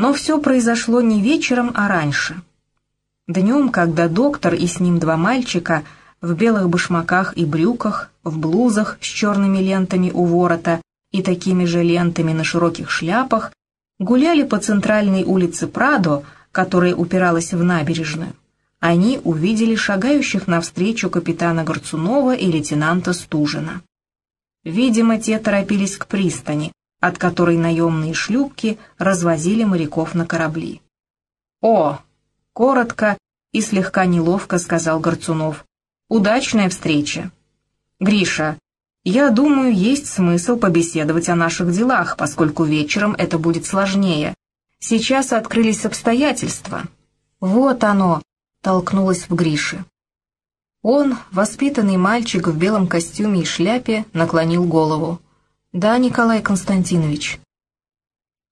Но все произошло не вечером, а раньше. Днем, когда доктор и с ним два мальчика в белых башмаках и брюках, в блузах с черными лентами у ворота и такими же лентами на широких шляпах, гуляли по центральной улице Прадо, которая упиралась в набережную, они увидели шагающих навстречу капитана Горцунова и лейтенанта Стужина. Видимо, те торопились к пристани, от которой наемные шлюпки развозили моряков на корабли. «О!» — коротко и слегка неловко сказал Горцунов. «Удачная встреча!» «Гриша, я думаю, есть смысл побеседовать о наших делах, поскольку вечером это будет сложнее. Сейчас открылись обстоятельства». «Вот оно!» — толкнулась в Грише. Он, воспитанный мальчик в белом костюме и шляпе, наклонил голову. «Да, Николай Константинович».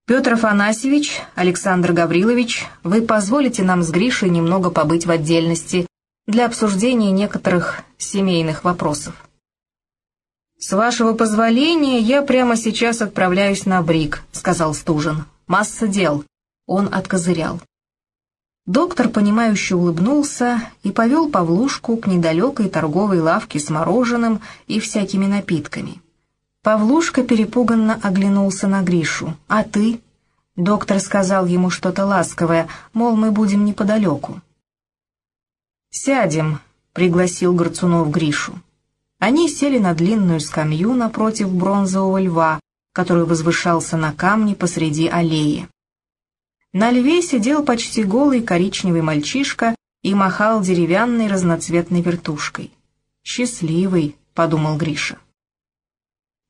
«Петр Афанасьевич, Александр Гаврилович, вы позволите нам с Гришей немного побыть в отдельности для обсуждения некоторых семейных вопросов?» «С вашего позволения я прямо сейчас отправляюсь на Брик», — сказал Стужин. «Масса дел». Он откозырял. Доктор, понимающе улыбнулся и повел Павлушку к недалекой торговой лавке с мороженым и всякими напитками. Павлушка перепуганно оглянулся на Гришу. «А ты?» Доктор сказал ему что-то ласковое, мол, мы будем неподалеку. «Сядем», — пригласил Горцунов Гришу. Они сели на длинную скамью напротив бронзового льва, который возвышался на камне посреди аллеи. На льве сидел почти голый коричневый мальчишка и махал деревянной разноцветной вертушкой. «Счастливый», — подумал Гриша.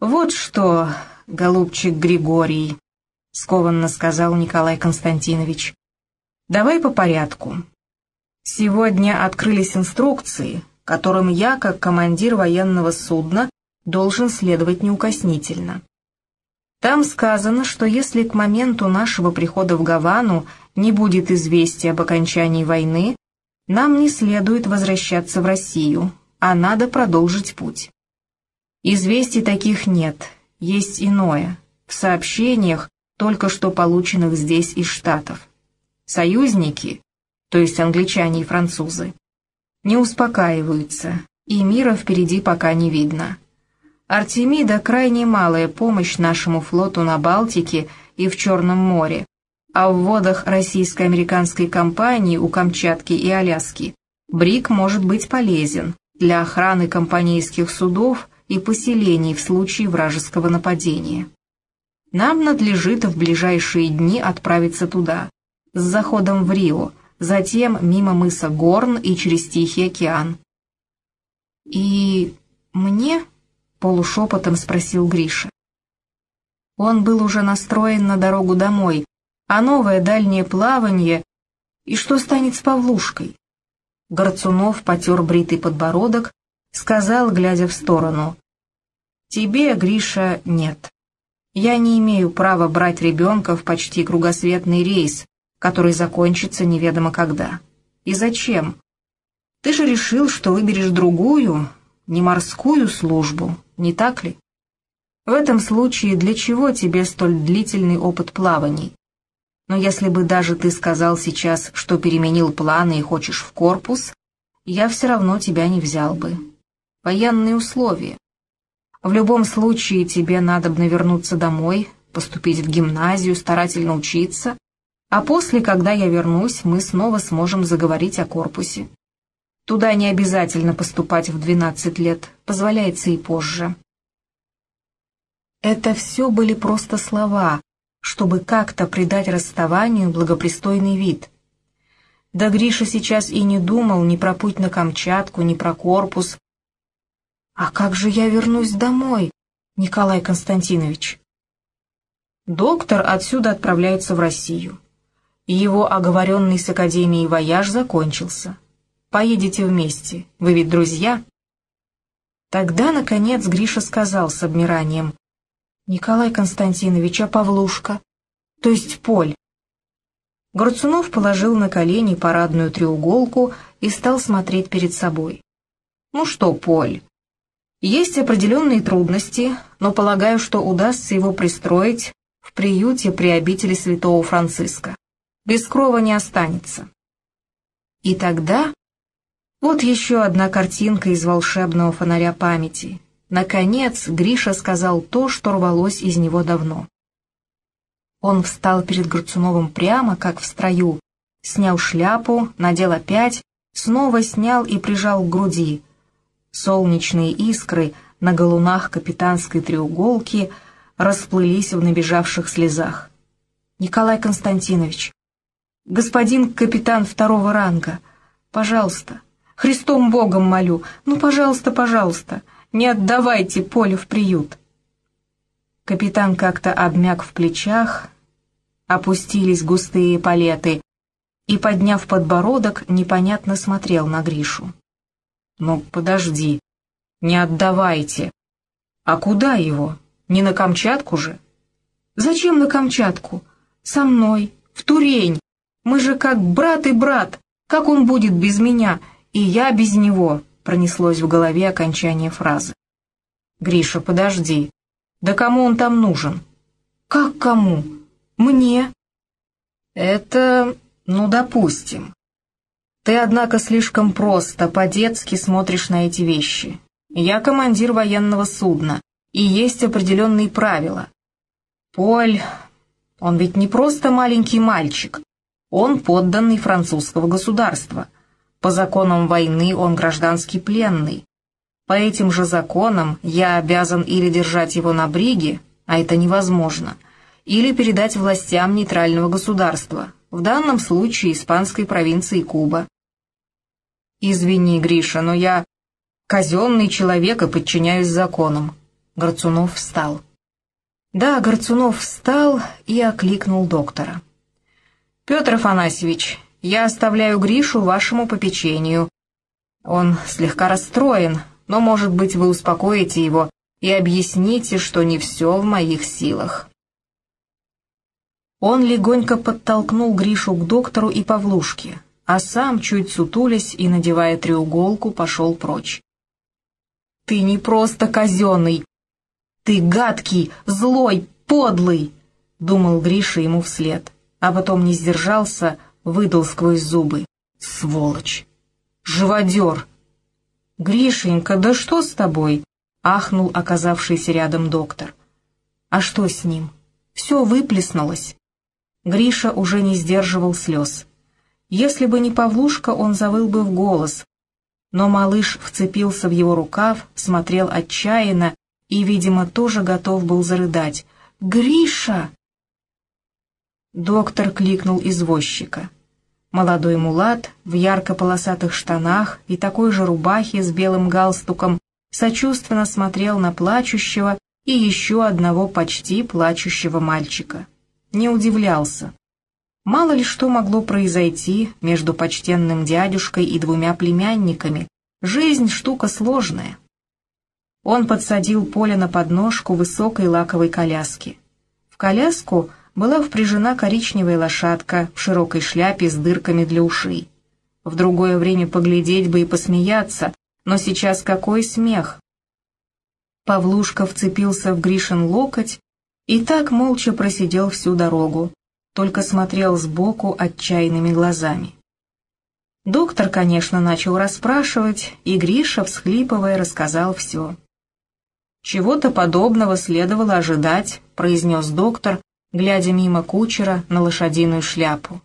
«Вот что, голубчик Григорий», — скованно сказал Николай Константинович. «Давай по порядку. Сегодня открылись инструкции, которым я, как командир военного судна, должен следовать неукоснительно. Там сказано, что если к моменту нашего прихода в Гавану не будет известия об окончании войны, нам не следует возвращаться в Россию, а надо продолжить путь. Известий таких нет, есть иное, в сообщениях, только что полученных здесь из Штатов. Союзники, то есть англичане и французы, не успокаиваются, и мира впереди пока не видно. Артемида – крайне малая помощь нашему флоту на Балтике и в Черном море, а в водах российско-американской компании у Камчатки и Аляски БРИК может быть полезен для охраны компанейских судов и поселений в случае вражеского нападения. Нам надлежит в ближайшие дни отправиться туда, с заходом в Рио, затем мимо мыса Горн и через Тихий океан. «И мне?» — полушепотом спросил Гриша. Он был уже настроен на дорогу домой, а новое дальнее плавание... И что станет с Павлушкой? Горцунов потер бритый подбородок, сказал, глядя в сторону. «Тебе, Гриша, нет. Я не имею права брать ребенка в почти кругосветный рейс, который закончится неведомо когда. И зачем? Ты же решил, что выберешь другую, не морскую службу, не так ли? В этом случае для чего тебе столь длительный опыт плаваний? Но если бы даже ты сказал сейчас, что переменил планы и хочешь в корпус, я все равно тебя не взял бы. Военные условия. В любом случае тебе надо бы вернуться домой, поступить в гимназию, старательно учиться, а после, когда я вернусь, мы снова сможем заговорить о корпусе. Туда не обязательно поступать в 12 лет, позволяется и позже. Это все были просто слова, чтобы как-то придать расставанию благопристойный вид. Да Гриша сейчас и не думал ни про путь на Камчатку, ни про корпус. «А как же я вернусь домой, Николай Константинович?» Доктор отсюда отправляется в Россию. Его оговоренный с Академией вояж закончился. Поедете вместе, вы ведь друзья?» Тогда, наконец, Гриша сказал с обмиранием. «Николай Константинович, а Павлушка? То есть Поль?» Горцунов положил на колени парадную треуголку и стал смотреть перед собой. «Ну что, Поль, есть определенные трудности, но полагаю, что удастся его пристроить в приюте при обители святого Франциска. Без крова не останется. И тогда... Вот еще одна картинка из волшебного фонаря памяти. Наконец Гриша сказал то, что рвалось из него давно. Он встал перед Горцуновым прямо, как в строю, снял шляпу, надел опять, снова снял и прижал к груди. Солнечные искры на галунах капитанской треуголки расплылись в набежавших слезах. «Николай Константинович, господин капитан второго ранга, пожалуйста, Христом Богом молю, ну, пожалуйста, пожалуйста, не отдавайте поле в приют». Капитан как-то обмяк в плечах, опустились густые палеты, и, подняв подбородок, непонятно смотрел на Гришу. «Ну, подожди, не отдавайте. А куда его? Не на Камчатку же?» «Зачем на Камчатку? Со мной, в Турень. Мы же как брат и брат. Как он будет без меня? И я без него», — пронеслось в голове окончание фразы. «Гриша, подожди. Да кому он там нужен?» «Как кому? Мне?» «Это ну, допустим. Ты, однако, слишком просто, по-детски смотришь на эти вещи. Я командир военного судна, и есть определенные правила. Поль, он ведь не просто маленький мальчик, он подданный французского государства. По законам войны он гражданский пленный. По этим же законам я обязан или держать его на бриге, а это невозможно, или передать властям нейтрального государства, в данном случае испанской провинции Куба. «Извини, Гриша, но я казенный человек и подчиняюсь законам». Горцунов встал. Да, Горцунов встал и окликнул доктора. «Петр Афанасьевич, я оставляю Гришу вашему попечению. Он слегка расстроен, но, может быть, вы успокоите его и объясните, что не все в моих силах». Он легонько подтолкнул Гришу к доктору и Павлушке, а сам, чуть сутулясь и надевая треуголку, пошел прочь. «Ты не просто казенный! Ты гадкий, злой, подлый!» — думал Гриша ему вслед, а потом не сдержался, выдал сквозь зубы. «Сволочь! Живодер!» «Гришенька, да что с тобой?» — ахнул оказавшийся рядом доктор. «А что с ним? Все выплеснулось». Гриша уже не сдерживал слез. Если бы не Павлушка, он завыл бы в голос. Но малыш вцепился в его рукав, смотрел отчаянно и, видимо, тоже готов был зарыдать. «Гриша!» Доктор кликнул извозчика. Молодой мулат в ярко-полосатых штанах и такой же рубахе с белым галстуком сочувственно смотрел на плачущего и еще одного почти плачущего мальчика не удивлялся. Мало ли что могло произойти между почтенным дядюшкой и двумя племянниками. Жизнь штука сложная. Он подсадил Поля на подножку высокой лаковой коляски. В коляску была впряжена коричневая лошадка в широкой шляпе с дырками для ушей. В другое время поглядеть бы и посмеяться, но сейчас какой смех! Павлушка вцепился в Гришин локоть и так молча просидел всю дорогу, только смотрел сбоку отчаянными глазами. Доктор, конечно, начал расспрашивать, и Гриша, всхлипывая, рассказал все. «Чего-то подобного следовало ожидать», — произнес доктор, глядя мимо кучера на лошадиную шляпу.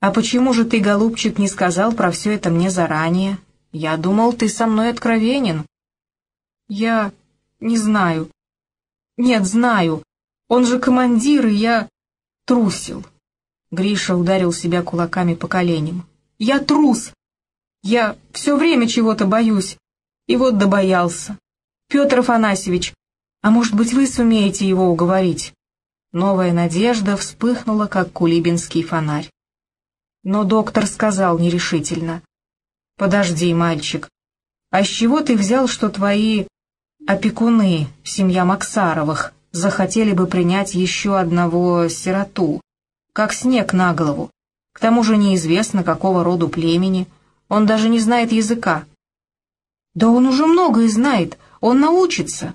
«А почему же ты, голубчик, не сказал про все это мне заранее? Я думал, ты со мной откровенен». «Я... не знаю». «Нет, знаю. Он же командир, и я трусил. Гриша ударил себя кулаками по коленям. Я трус. Я все время чего-то боюсь. И вот добоялся. Петр Афанасьевич, а может быть вы сумеете его уговорить? Новая надежда вспыхнула, как кулибинский фонарь. Но доктор сказал нерешительно. «Подожди, мальчик, а с чего ты взял, что твои опекуны, семья Максаровых, захотели бы принять еще одного сироту, как снег на голову. К тому же неизвестно, какого роду племени, он даже не знает языка. Да он уже многое знает, он научится.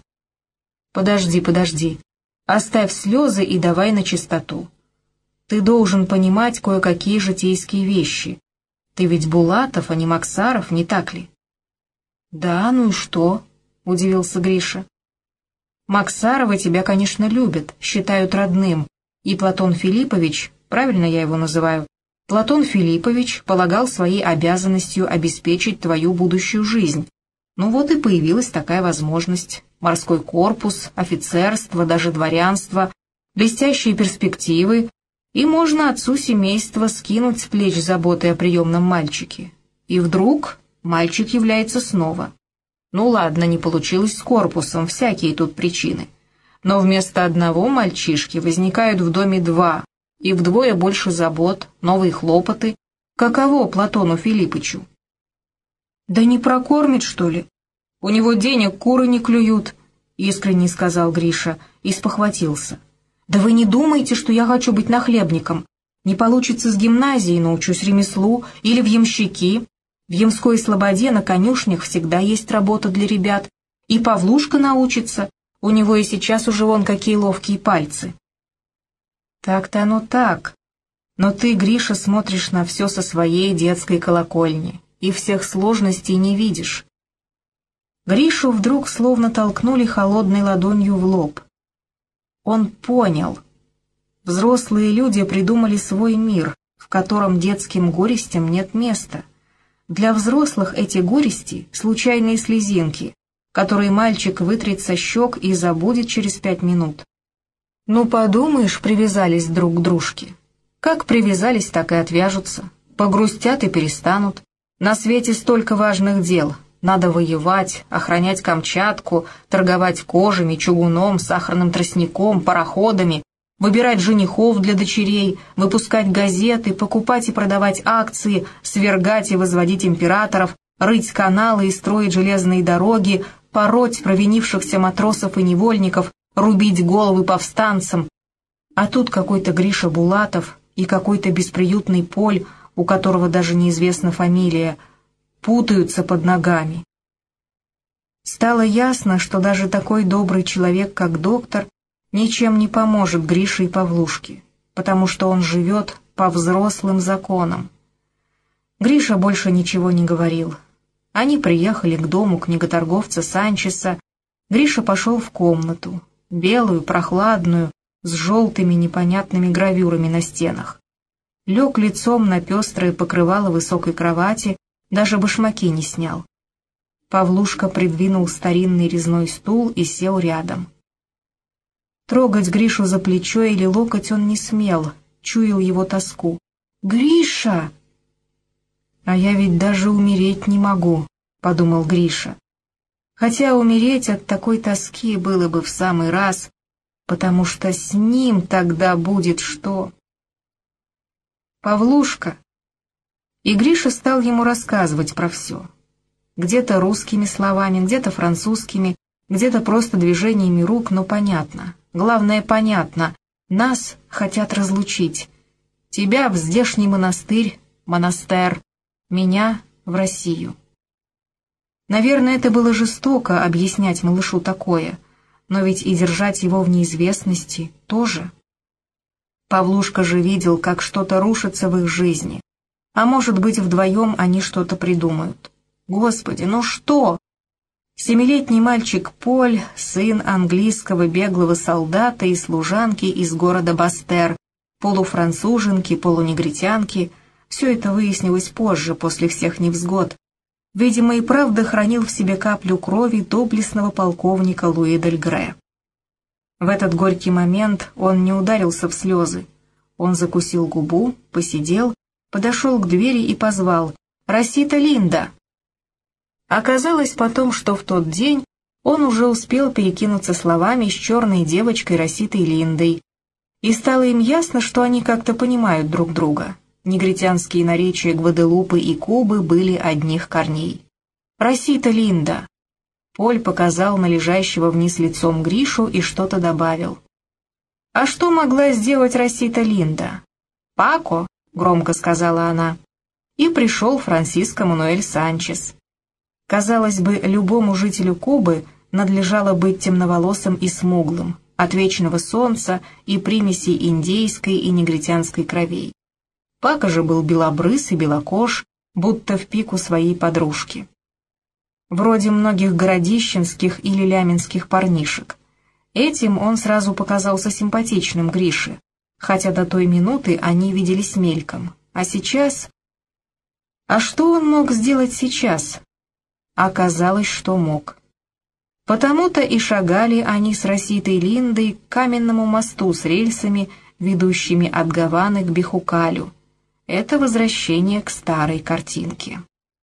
Подожди, подожди. Оставь слезы и давай на чистоту. Ты должен понимать кое-какие житейские вещи. Ты ведь Булатов, а не Максаров, не так ли? Да, ну и что? — удивился Гриша. Максаровы тебя, конечно, любят, считают родным, и Платон Филиппович, правильно я его называю, Платон Филиппович полагал своей обязанностью обеспечить твою будущую жизнь. Ну вот и появилась такая возможность. Морской корпус, офицерство, даже дворянство, блестящие перспективы, и можно отцу семейства скинуть с плеч заботы о приемном мальчике. И вдруг мальчик является снова. Ну ладно, не получилось с корпусом, всякие тут причины. Но вместо одного мальчишки возникают в доме два, и вдвое больше забот, новые хлопоты. Каково Платону Филиппычу? «Да не прокормит, что ли? У него денег куры не клюют», — искренне сказал Гриша и спохватился. «Да вы не думаете, что я хочу быть нахлебником? Не получится с гимназией, научусь ремеслу или в ямщики. В Ямской Слободе на конюшнях всегда есть работа для ребят. И Павлушка научится, у него и сейчас уже вон какие ловкие пальцы». Так-то оно так. Но ты, Гриша, смотришь на все со своей детской колокольни и всех сложностей не видишь. Гришу вдруг словно толкнули холодной ладонью в лоб. Он понял. Взрослые люди придумали свой мир, в котором детским горестям нет места. Для взрослых эти горести — случайные слезинки, которые мальчик вытрет со щек и забудет через пять минут. Ну, подумаешь, привязались друг к дружке. Как привязались, так и отвяжутся. Погрустят и перестанут. На свете столько важных дел. Надо воевать, охранять Камчатку, торговать кожами, чугуном, сахарным тростником, пароходами, выбирать женихов для дочерей, выпускать газеты, покупать и продавать акции, свергать и возводить императоров, рыть каналы и строить железные дороги, пороть провинившихся матросов и невольников, рубить головы повстанцам. А тут какой-то Гриша Булатов и какой-то бесприютный Поль, у которого даже неизвестна фамилия, путаются под ногами. Стало ясно, что даже такой добрый человек, как доктор, ничем не поможет Грише и Павлушке, потому что он живет по взрослым законам. Гриша больше ничего не говорил. Они приехали к дому книготорговца Санчеса. Гриша пошел в комнату, белую, прохладную, с желтыми непонятными гравюрами на стенах. Лег лицом на пестрое покрывало высокой кровати, даже башмаки не снял. Павлушка придвинул старинный резной стул и сел рядом. Трогать Гришу за плечо или локоть он не смел, чуял его тоску. «Гриша!» «А я ведь даже умереть не могу», — подумал Гриша хотя умереть от такой тоски было бы в самый раз, потому что с ним тогда будет что? Павлушка. И Гриша стал ему рассказывать про все. Где-то русскими словами, где-то французскими, где-то просто движениями рук, но понятно. Главное, понятно. Нас хотят разлучить. Тебя в здешний монастырь, монастер, меня в Россию. Наверное, это было жестоко объяснять малышу такое, но ведь и держать его в неизвестности тоже. Павлушка же видел, как что-то рушится в их жизни, а может быть, вдвоем они что-то придумают. Господи, ну что? Семилетний мальчик Поль, сын английского беглого солдата и служанки из города Бастер, полуфранцуженки, полунегритянки, все это выяснилось позже, после всех невзгод, видимо, и правда хранил в себе каплю крови доблестного полковника Луи Дель Гре. В этот горький момент он не ударился в слезы. Он закусил губу, посидел, подошел к двери и позвал «Росита Линда!». Оказалось потом, что в тот день он уже успел перекинуться словами с черной девочкой Роситой Линдой, и стало им ясно, что они как-то понимают друг друга. Негритянские наречия Гваделупы и Кубы были одних корней. «Росита Линда!» Поль показал на лежащего вниз лицом Гришу и что-то добавил. «А что могла сделать Росита Линда?» «Пако», — громко сказала она. И пришел Франсиско Мануэль Санчес. Казалось бы, любому жителю Кубы надлежало быть темноволосым и смуглым, от вечного солнца и примесей индейской и негритянской кровей. Пака же был белобрыс и белокож, будто в пику своей подружки. Вроде многих городищенских или ляминских парнишек. Этим он сразу показался симпатичным Грише, хотя до той минуты они виделись мельком. А сейчас... А что он мог сделать сейчас? Оказалось, что мог. Потому-то и шагали они с Роситой Линдой к каменному мосту с рельсами, ведущими от Гаваны к Бехукалю. Это возвращение к старой картинке.